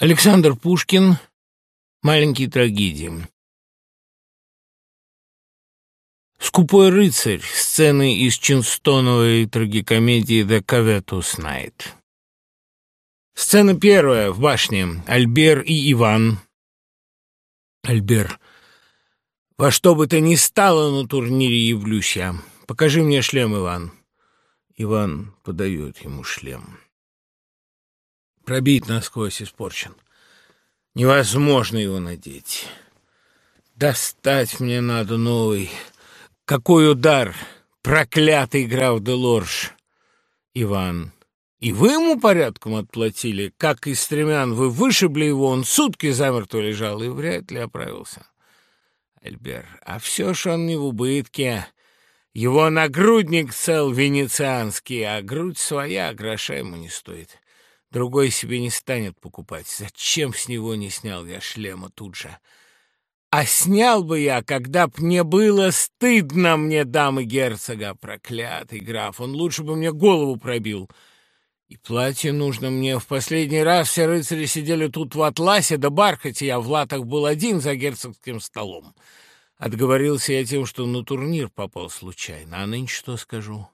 Александр Пушкин. Маленькие трагедии. Скупой рыцарь. Сцены из Чинстоновой трагикомедии «The Covetous Night». Сцена первая. В башне. Альбер и Иван. Альбер. Во что бы то ни стало на турнире явлюсь я. Покажи мне шлем, Иван. Иван подает ему шлем. Пробит насквозь испорчен. Невозможно его надеть. Достать мне надо новый. Какой удар! Проклятый граф Делорж! Иван. И вы ему порядком отплатили? Как из стремян вы вышибли его, он сутки замертво лежал и вряд ли оправился. Альбер. А все ж он не в убытке. Его нагрудник цел венецианский, а грудь своя, гроша ему не стоит. Другой себе не станет покупать. Зачем с него не снял я шлема тут же? А снял бы я, когда б мне было стыдно мне дамы герцога, проклятый граф. Он лучше бы мне голову пробил. И платье нужно мне. В последний раз все рыцари сидели тут в атласе да бархате, я в латах был один за герцогским столом. Отговорился я тем, что на турнир попал случайно. А нынче что скажу?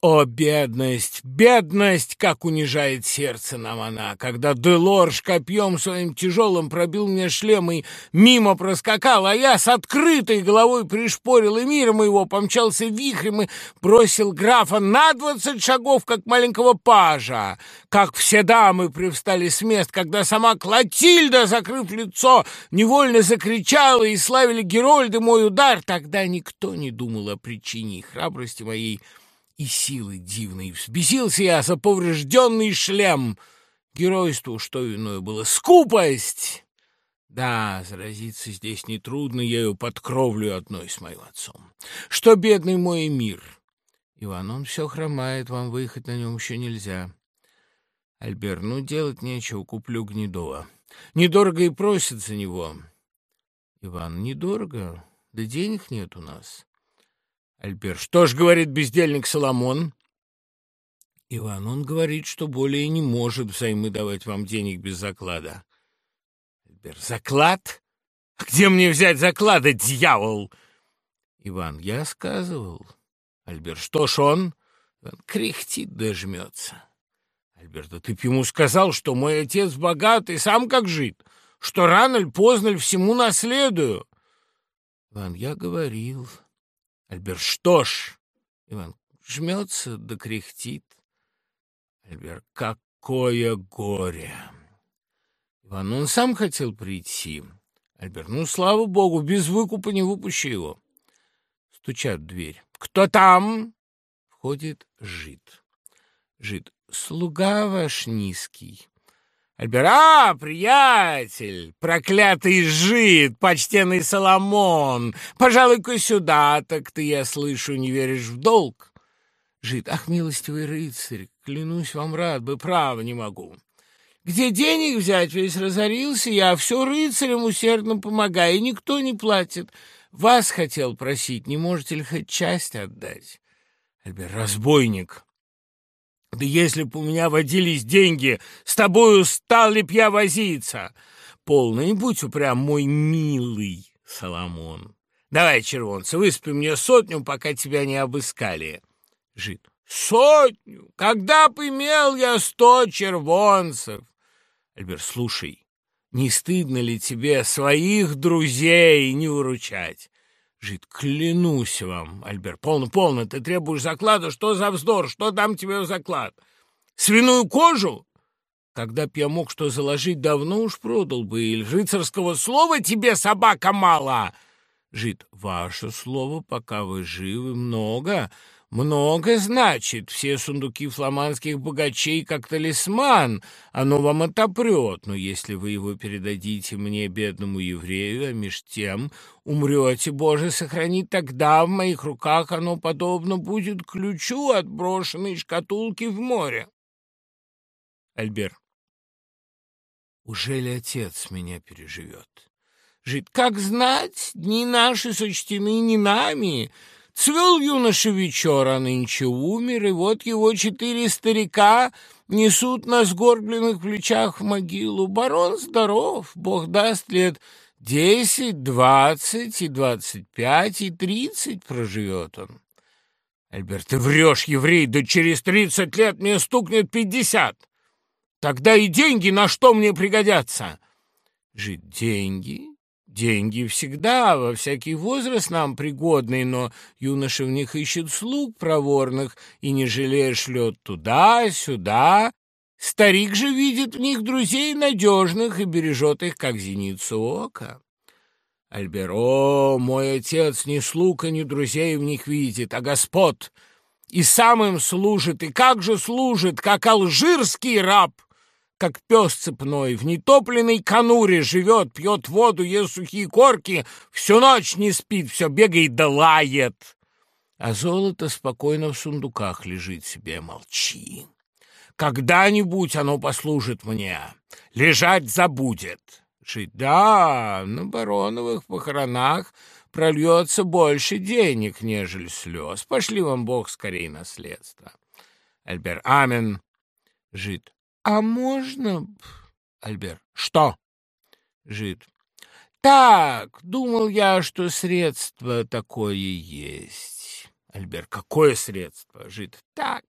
О, бедность, бедность, как унижает сердце нам она, когда Делорж копьем своим тяжелым пробил мне шлем и мимо проскакал, а я с открытой головой пришпорил, и миром его помчался вихрем и бросил графа на двадцать шагов, как маленького пажа. Как все дамы привстали с мест, когда сама Клотильда, закрыв лицо, невольно закричала и славили Герольды мой удар, тогда никто не думал о причине храбрости моей, и силы дивной. Взбесился я за поврежденный шлем. Геройству что иное было? Скупость! Да, заразиться здесь нетрудно, я ее под кровлю одной с моим отцом. Что, бедный мой мир? Иван, он все хромает, вам выехать на нем еще нельзя. Альбер, ну, делать нечего, куплю Гнедова. Недорого и просят за него. Иван, недорого, да денег нет у нас. Альбер. Что ж говорит бездельник Соломон? Иван, он говорит, что более не может взаймы давать вам денег без заклада. Альбер. Заклад? А где мне взять заклада, дьявол? Иван, я сказывал. Альбер. Что ж он? Он кряхтит да жмется. Альберт, да ты б ему сказал, что мой отец богат и сам как жит, что рано ли поздно ли всему наследую. Иван, я говорил. Альберт, что ж? Иван, жмется да кряхтит. Альберт, какое горе! Иван, он сам хотел прийти. Альберт, ну, слава богу, без выкупа не выпущу его. Стучат в дверь. Кто там? Входит жид. Жид, слуга ваш низкий. Альбера, приятель, проклятый жид, почтенный Соломон, пожалуй-ка сюда, так ты, я слышу, не веришь в долг. Жид, ах, милостивый рыцарь, клянусь вам рад бы, право не могу. Где денег взять, весь разорился я, все рыцарям усердно помогаю, и никто не платит. Вас хотел просить, не можете ли хоть часть отдать? Альбер, разбойник, да если б у меня водились деньги, с тобою стал ли б я возиться? Полно, не будь упрям, мой милый Соломон. Давай, червонцы, выспи мне сотню, пока тебя не обыскали. Жид. Сотню? Когда б имел я сто червонцев? Альберт, слушай, не стыдно ли тебе своих друзей не выручать? Жид, клянусь вам, Альберт, полно, полно, ты требуешь заклада, что за вздор, что дам тебе в заклад? Свиную кожу? Когда б я мог что заложить, давно уж продал бы, или рыцарского слова тебе, собака, мало? Жид, ваше слово, пока вы живы, много, много значит. Все сундуки фламандских богачей как талисман. Оно вам отопрет. Но если вы его передадите мне, бедному еврею, а меж тем умрете, Боже, сохрани, тогда в моих руках оно подобно будет ключу от брошенной шкатулки в море. Альбер. Уже ли отец меня переживет? Жить, как знать, дни наши сочтены не нами, — Цвел юноша вечер, а нынче умер, и вот его четыре старика несут на сгорбленных плечах в могилу. Барон здоров, бог даст лет десять, двадцать и двадцать пять и тридцать проживет он. Альберт, ты врешь, еврей, да через тридцать лет мне стукнет пятьдесят. Тогда и деньги на что мне пригодятся? Жить деньги? Деньги всегда, во всякий возраст нам пригодны, но юноши в них ищут слуг проворных и, не жалея, шлет туда-сюда. Старик же видит в них друзей надежных и бережет их, как зеницу ока. Альбер, о, мой отец ни слуг и ни друзей в них видит, а господ, и сам им служит, и как же служит, как алжирский раб!» Как пес цепной, в нетопленной конуре живет, пьет воду, ест сухие корки, всю ночь не спит, все бегает да лает. А золото спокойно в сундуках лежит себе, молчи. Когда-нибудь оно послужит мне, лежать забудет. Жить, да, на бароновых похоронах прольется больше денег, нежели слез. Пошли вам Бог скорее наследство. Альбер, амин. Жид, «А можно...» Альбер. «Что?» Жид. «Так, думал я, что средство такое есть». Альбер. «Какое средство?» Жид. «Так,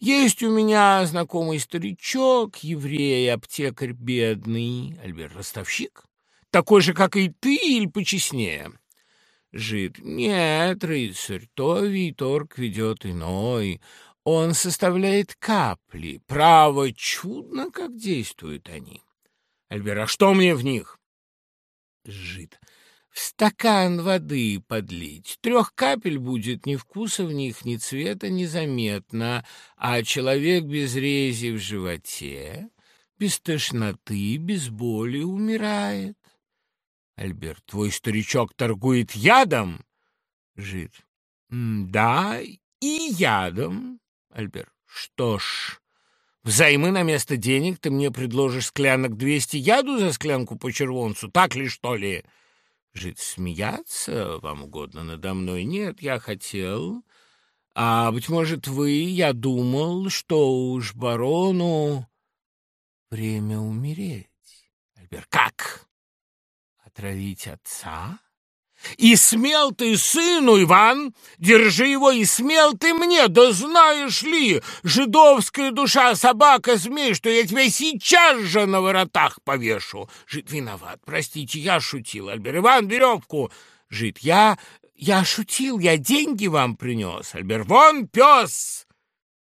есть у меня знакомый старичок, еврей, аптекарь бедный. Альбер, ростовщик? Такой же, как и ты, или почестнее? Жид. Нет, рыцарь, то Виторг ведет иной. Он составляет капли. Право, чудно, как действуют они. Альбер, а что мне в них? Жид. В стакан воды подлить. Трех капель будет, ни вкуса в них, ни цвета незаметно, а человек без рези в животе, без тошноты, без боли умирает. Альберт, твой старичок торгует ядом? Жид. Да, и ядом. Альбер. Что ж, взаймы на место денег ты мне предложишь склянок двести яду за склянку по червонцу, так ли, что ли? Жить смеяться вам угодно надо мной? Нет, я хотел... А, быть может, вы, я думал, что уж барону время умереть. Альбер, как? Отравить отца? И смел ты сыну, Иван, держи его, и смел ты мне, да знаешь ли, жидовская душа, собака, змей, что я тебя сейчас же на воротах повешу. Жид виноват, простите, я шутил, Альбер. Иван, веревку. Жид, я, я шутил, я деньги вам принес. Альбер, вон пес.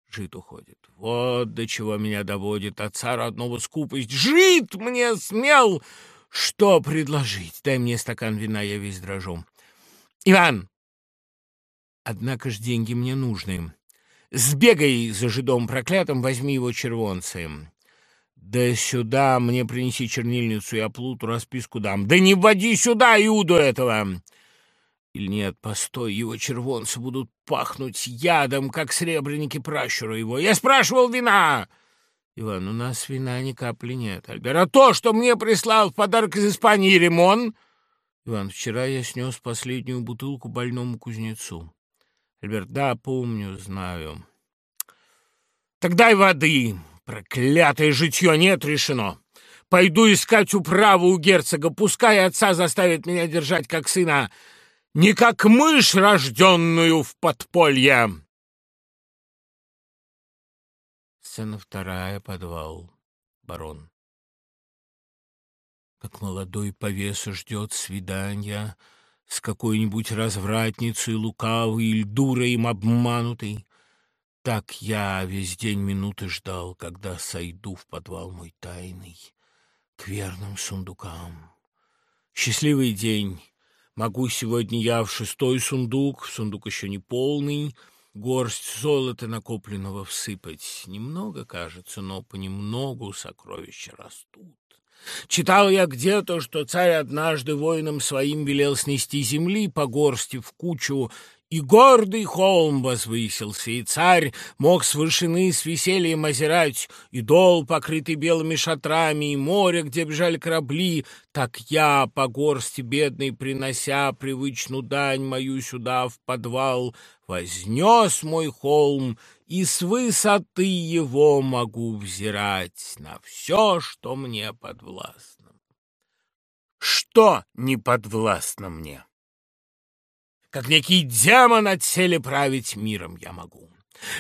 Жид уходит. Вот до чего меня доводит отца родного скупость. Жид мне смел что предложить? Дай мне стакан вина, я весь дрожу. Иван! Однако ж деньги мне нужны. Сбегай за жидом проклятым, возьми его червонцы. Да сюда мне принеси чернильницу, я плуту расписку дам. Да не вводи сюда Иуду этого! Или нет, постой, его червонцы будут пахнуть ядом, как сребреники пращура его. Я спрашивал вина! Иван, у нас вина ни капли нет. Альбер, а то, что мне прислал в подарок из Испании Ремон? Иван, вчера я снес последнюю бутылку больному кузнецу. Альберт, да, помню, знаю. Тогда и воды. Проклятое житье нет решено. Пойду искать управу у герцога. Пускай отца заставит меня держать как сына, не как мышь, рожденную в подполье. Сцена вторая, подвал. Барон. Как молодой повеса ждет свидания с какой-нибудь развратницей лукавой или дурой им обманутой, так я весь день минуты ждал, когда сойду в подвал мой тайный к верным сундукам. Счастливый день! Могу сегодня я в шестой сундук, сундук еще не полный — горсть золота накопленного всыпать. Немного, кажется, но понемногу сокровища растут. Читал я где-то, что царь однажды воинам своим велел снести земли по горсти в кучу и гордый холм возвысился, и царь мог с вышины с весельем озирать и дол, покрытый белыми шатрами, и море, где бежали корабли. Так я, по горсти бедной принося привычную дань мою сюда в подвал, вознес мой холм и с высоты его могу взирать на все, что мне подвластно. Что не подвластно мне? Как некий демон отселе править миром я могу.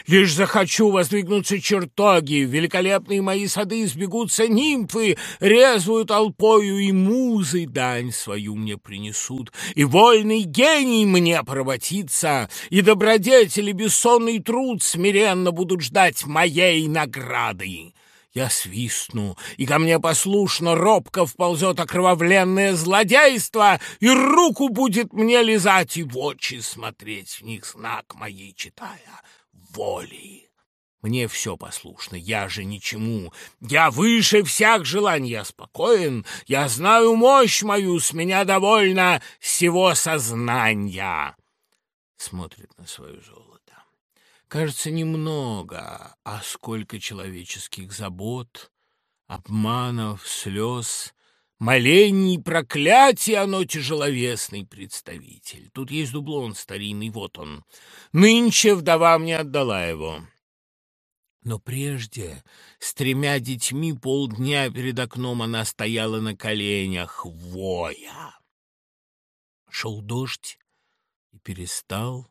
Лишь захочу воздвигнуться чертоги, в великолепные мои сады сбегутся нимфы, резвую толпою и музы дань свою мне принесут, и вольный гений мне поработится, и добродетели бессонный труд смиренно будут ждать моей награды. Я свистну, и ко мне послушно робко вползет окровавленное злодейство, и руку будет мне лизать, и в очи смотреть в них знак моей читая воли. Мне все послушно, я же ничему. Я выше всех желаний, я спокоен, я знаю мощь мою, с меня довольно всего сознания. Смотрит на свое золото. Кажется, немного, а сколько человеческих забот, обманов, слез, молений, проклятий, оно тяжеловесный представитель. Тут есть дублон старинный, вот он. Нынче вдова мне отдала его. Но прежде, с тремя детьми, полдня перед окном она стояла на коленях, воя. Шел дождь и перестал,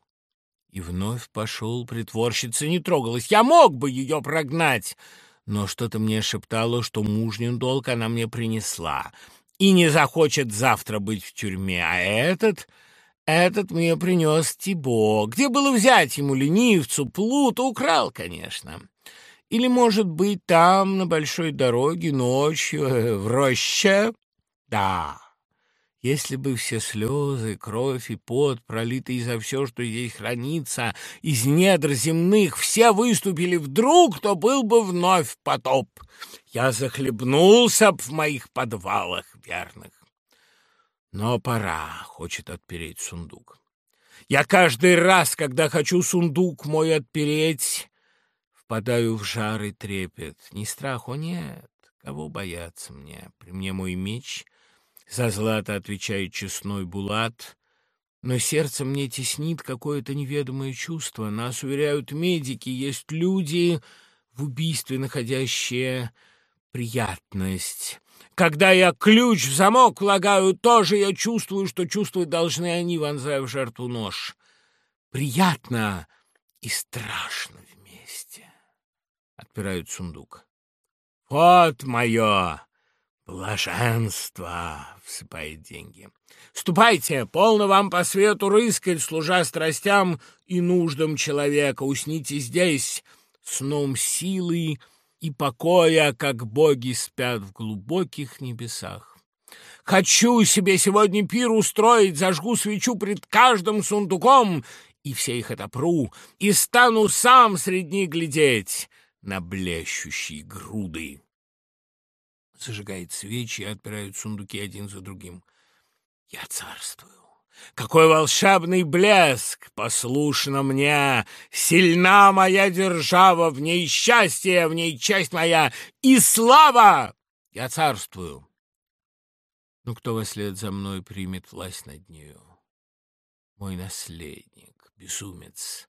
и вновь пошел. Притворщица не трогалась. Я мог бы ее прогнать, но что-то мне шептало, что мужнин долг она мне принесла и не захочет завтра быть в тюрьме, а этот... Этот мне принес Тибо. Где было взять ему ленивцу? Плута украл, конечно. Или, может быть, там, на большой дороге, ночью, э, в роще? Да. Если бы все слезы, кровь и пот, пролитые за все, что здесь хранится, из недр земных, все выступили вдруг, то был бы вновь потоп. Я захлебнулся б в моих подвалах верных. Но пора, хочет отпереть сундук. Я каждый раз, когда хочу сундук мой отпереть, впадаю в жар и трепет. Ни страху нет, кого бояться мне. При мне мой меч — за злато отвечает честной Булат. Но сердце мне теснит какое-то неведомое чувство. Нас уверяют медики, есть люди в убийстве находящие приятность. Когда я ключ в замок влагаю, тоже я чувствую, что чувствовать должны они, вонзая в жертву нож. Приятно и страшно вместе. Отпирают сундук. Вот мое блаженство! всыпает деньги. «Ступайте, полно вам по свету рыскать, служа страстям и нуждам человека. Усните здесь, сном силы и покоя, как боги спят в глубоких небесах. Хочу себе сегодня пир устроить, зажгу свечу пред каждым сундуком, и все их отопру, и стану сам среди них глядеть на блещущие груды» зажигает свечи и отпирают сундуки один за другим. Я царствую. Какой волшебный блеск! Послушно мне! Сильна моя держава, в ней счастье, в ней часть моя и слава! Я царствую. Ну, кто во след за мной примет власть над нею? Мой наследник, безумец,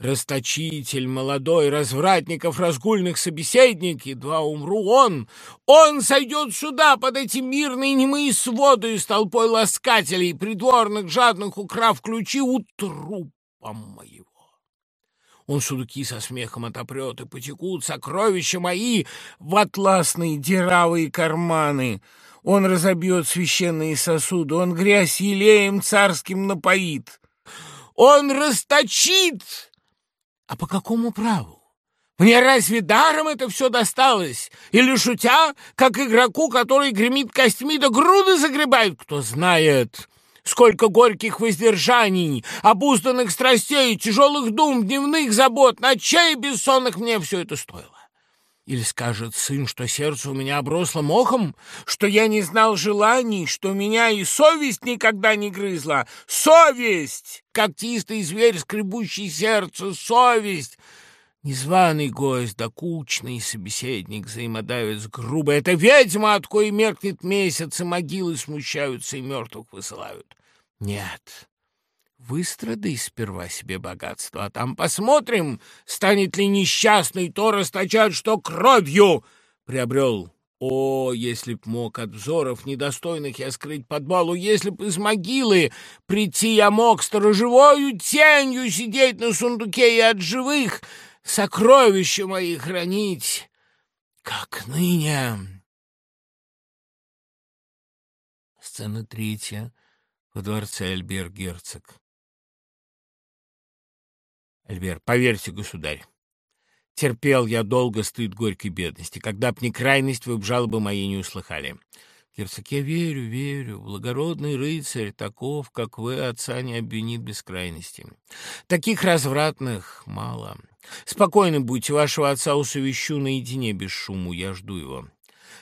Расточитель молодой, развратников, разгульных собеседник, едва умру он, он сойдет сюда под эти мирные немые своды с толпой ласкателей, придворных, жадных, украв ключи у трупа моего. Он сундуки со смехом отопрет, и потекут сокровища мои в атласные дыравые карманы. Он разобьет священные сосуды, он грязь елеем царским напоит. Он расточит а по какому праву? Мне разве даром это все досталось? Или шутя, как игроку, который гремит костьми, да груды загребает? Кто знает, сколько горьких воздержаний, обузданных страстей, тяжелых дум, дневных забот, ночей бессонных мне все это стоило. Или скажет сын, что сердце у меня обросло мохом, что я не знал желаний, что меня и совесть никогда не грызла. Совесть! Когтистый зверь, скребущий сердце, совесть! Незваный гость, докучный собеседник, взаимодавец грубо. Это ведьма, от коей меркнет месяц, и могилы смущаются, и мертвых высылают. Нет, Выстрадай сперва себе богатство, а там посмотрим, станет ли несчастный то расточать, что кровью приобрел. О, если б мог от взоров недостойных я скрыть подвалу, если б из могилы прийти я мог сторожевою тенью сидеть на сундуке и от живых сокровища мои хранить, как ныне. Сцена третья. Во дворце Альбер-герцог. Альбер, поверьте, государь, терпел я долго стыд горькой бедности. Когда б не крайность, вы б жалобы мои не услыхали. Герцог, я верю, верю, благородный рыцарь, таков, как вы, отца не обвинит без крайности. Таких развратных мало. Спокойны будьте, вашего отца усовещу наедине без шуму, я жду его.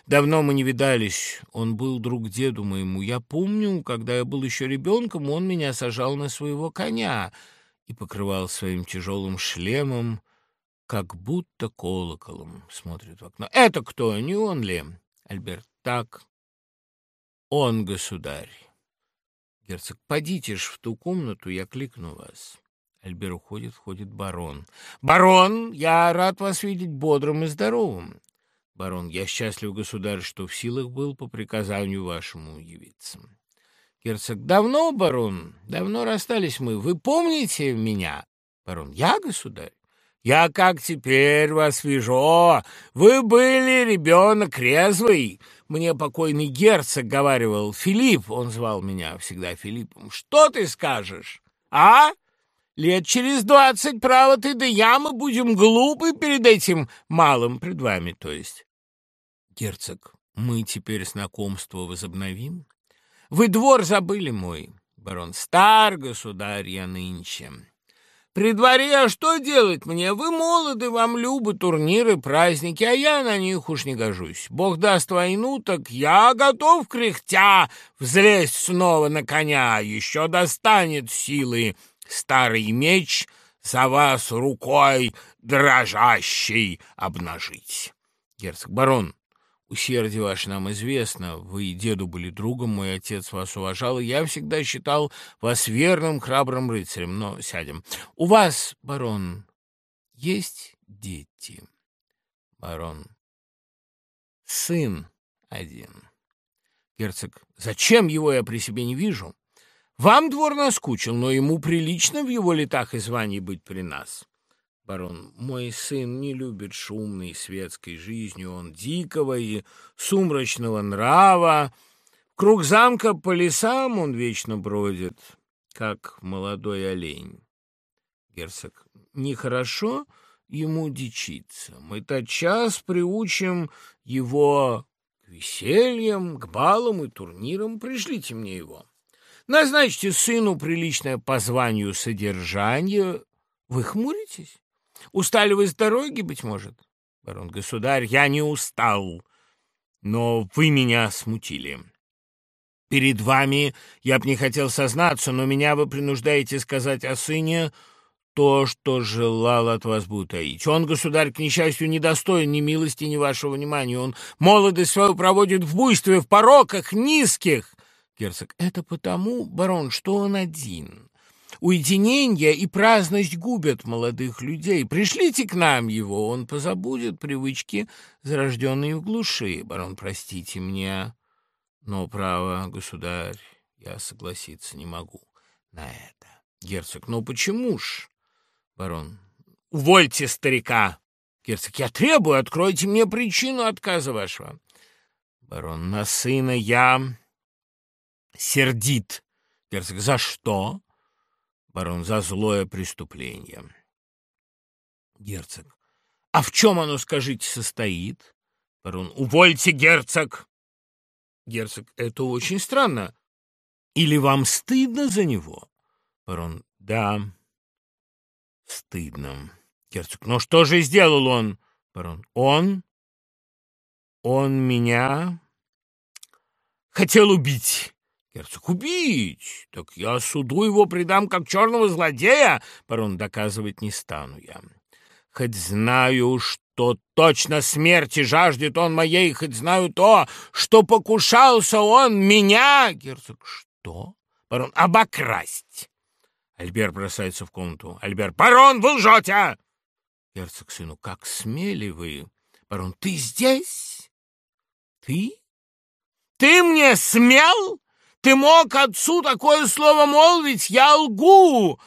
Давно мы не видались, он был друг деду моему. Я помню, когда я был еще ребенком, он меня сажал на своего коня — и покрывал своим тяжелым шлемом, как будто колоколом, смотрит в окно. «Это кто? Не он ли?» Альберт. «Так, он, государь». Герцог. «Подите ж в ту комнату, я кликну вас». Альбер уходит, входит барон. «Барон, я рад вас видеть бодрым и здоровым». Барон, я счастлив, государь, что в силах был по приказанию вашему явиться. Герцог. Давно, барон, давно расстались мы. Вы помните меня? Барон. Я, государь? Я как теперь вас вижу. Вы были ребенок резвый. Мне покойный герцог говаривал. Филипп, он звал меня всегда Филиппом. Что ты скажешь? А? Лет через двадцать, право ты да я, мы будем глупы перед этим малым, пред вами, то есть. Герцог, мы теперь знакомство возобновим? Вы двор забыли мой, барон. Стар, государь, я нынче. При дворе, а что делать мне? Вы молоды, вам любы турниры, праздники, а я на них уж не гожусь. Бог даст войну, так я готов, кряхтя, взлезть снова на коня. Еще достанет силы старый меч за вас рукой дрожащей обнажить. Герцог барон, Усердие ваше нам известно. Вы и деду были другом, мой отец вас уважал, и я всегда считал вас верным, храбрым рыцарем. Но сядем. У вас, барон, есть дети? Барон. Сын один. Герцог. Зачем его я при себе не вижу? Вам двор наскучил, но ему прилично в его летах и званий быть при нас. Барон, мой сын не любит шумной светской жизни, он дикого и сумрачного нрава. Круг замка по лесам он вечно бродит, как молодой олень. Герцог, нехорошо ему дичиться. Мы тотчас приучим его к весельям, к балам и турнирам. Пришлите мне его. Назначьте сыну приличное по званию содержание. Вы хмуритесь? Устали вы с дороги, быть может? Барон, государь, я не устал, но вы меня смутили. Перед вами я б не хотел сознаться, но меня вы принуждаете сказать о сыне то, что желал от вас бы утаить. Он, государь, к несчастью, недостоин ни милости, ни вашего внимания. Он молодость свою проводит в буйстве, в пороках низких. Герцог, это потому, барон, что он один. Уединение и праздность губят молодых людей. Пришлите к нам его, он позабудет привычки, зарожденные в глуши. Барон, простите меня, но, право, государь, я согласиться не могу на это. Герцог, ну почему ж? Барон, увольте старика. Герцог, я требую, откройте мне причину отказа вашего. Барон, на сына я сердит. Герцог, за что? Барон, за злое преступление. Герцог. А в чем оно, скажите, состоит? Барон. Увольте, герцог. Герцог. Это очень странно. Или вам стыдно за него? Барон. Да, стыдно. Герцог. Но что же сделал он? Барон. Он? Он меня хотел убить. Герцог, убить? Так я суду его предам как черного злодея. Барон, доказывать не стану я. Хоть знаю, что точно смерти жаждет он моей, хоть знаю то, что покушался он меня. Герцог, что? Барон, обокрасть. Альбер бросается в комнату. Альбер, барон, вы лжете! Герцог сыну, как смели вы? Барон, ты здесь? Ты? Ты мне смел? Ты мог отцу такое слово молвить? Я лгу!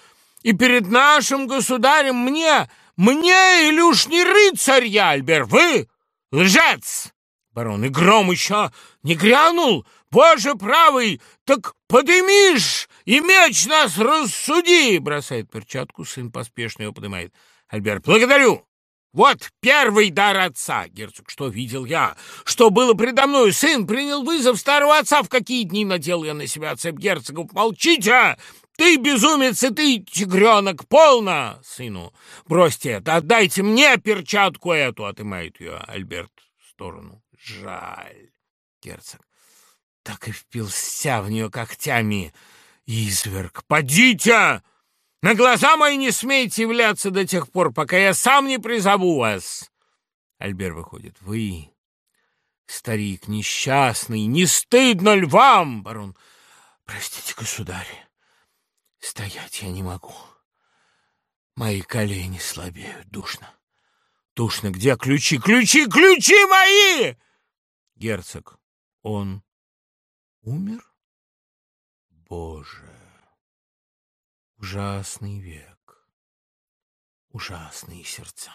И перед нашим государем мне, мне, уж не рыцарь я, Альбер, вы лжец! Барон, и гром еще не грянул? Боже правый, так подымишь и меч нас рассуди! Бросает перчатку, сын поспешно ее поднимает. Альберт, благодарю! Вот первый дар отца, герцог, что видел я, что было предо мной. Сын принял вызов старого отца. В какие дни надел я на себя цепь герцогов? Молчите! Ты безумец, и ты, тигренок, полно! Сыну, бросьте это, отдайте мне перчатку эту, отымает ее Альберт в сторону. Жаль, герцог. Так и впился в нее когтями. Изверг, подите! На глаза мои не смейте являться до тех пор, пока я сам не призову вас. Альбер выходит. Вы, старик несчастный, не стыдно ль вам, барон? Простите, государь, стоять я не могу. Мои колени слабеют, душно. Душно, где ключи? Ключи, ключи мои! Герцог, он умер? Боже! Ужасный век, ужасные сердца.